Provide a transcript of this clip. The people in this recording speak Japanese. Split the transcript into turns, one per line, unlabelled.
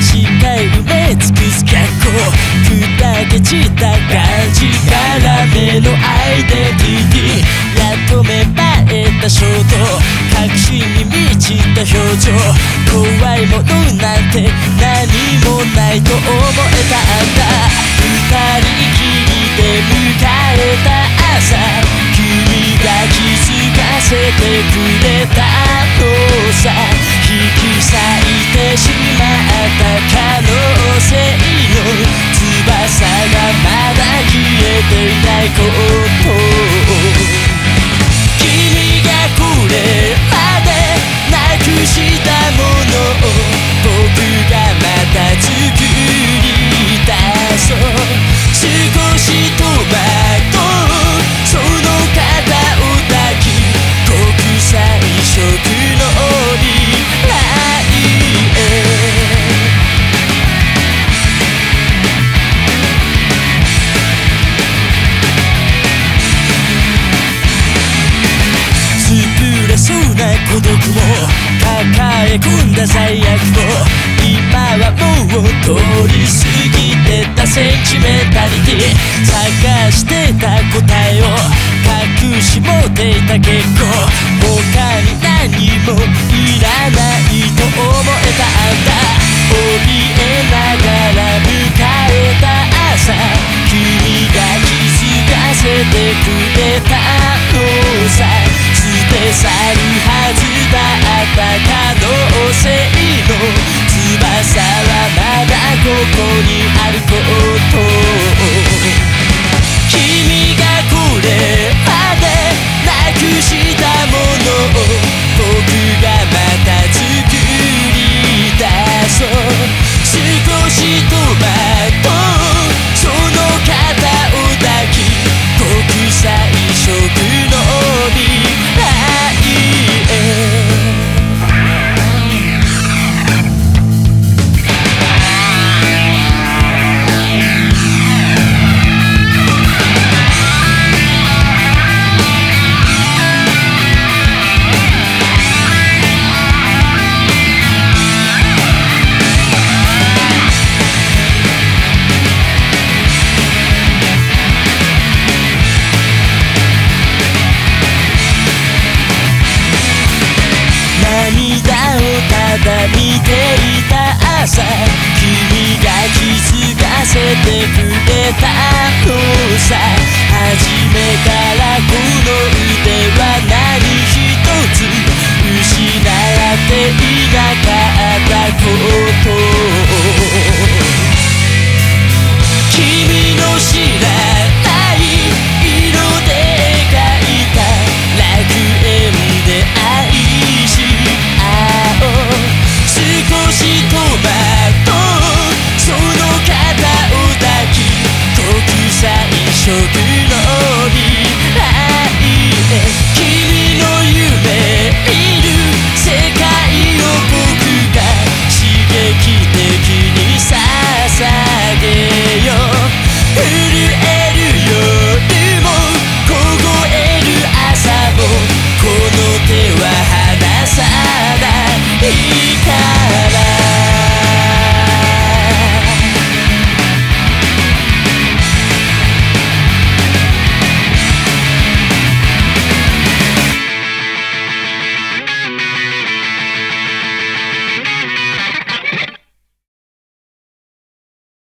視界埋め尽くす脚光砕け散った感じから目のアイデンティティやっと芽生えた衝動確信に満ちた表情怖いものなんて何もないと思えたんだ二人きりで迎えた朝君が気づかせてくれたのさ引き裂いてしまっしたものを僕がまた作るえ込んだ罪悪も今はもう通り過ぎてたセンチメンタリティ探してた答えを隠し持っていた結構他に何もいらないと思えたんだ怯えながら迎えた朝君が気づかせてくれたのさて去るはずだった可能性の翼はまだここにあること。君がこれまでなくしたものを僕がまた作り出そう。少しただ見ていた朝君が気づかせてくれた。初期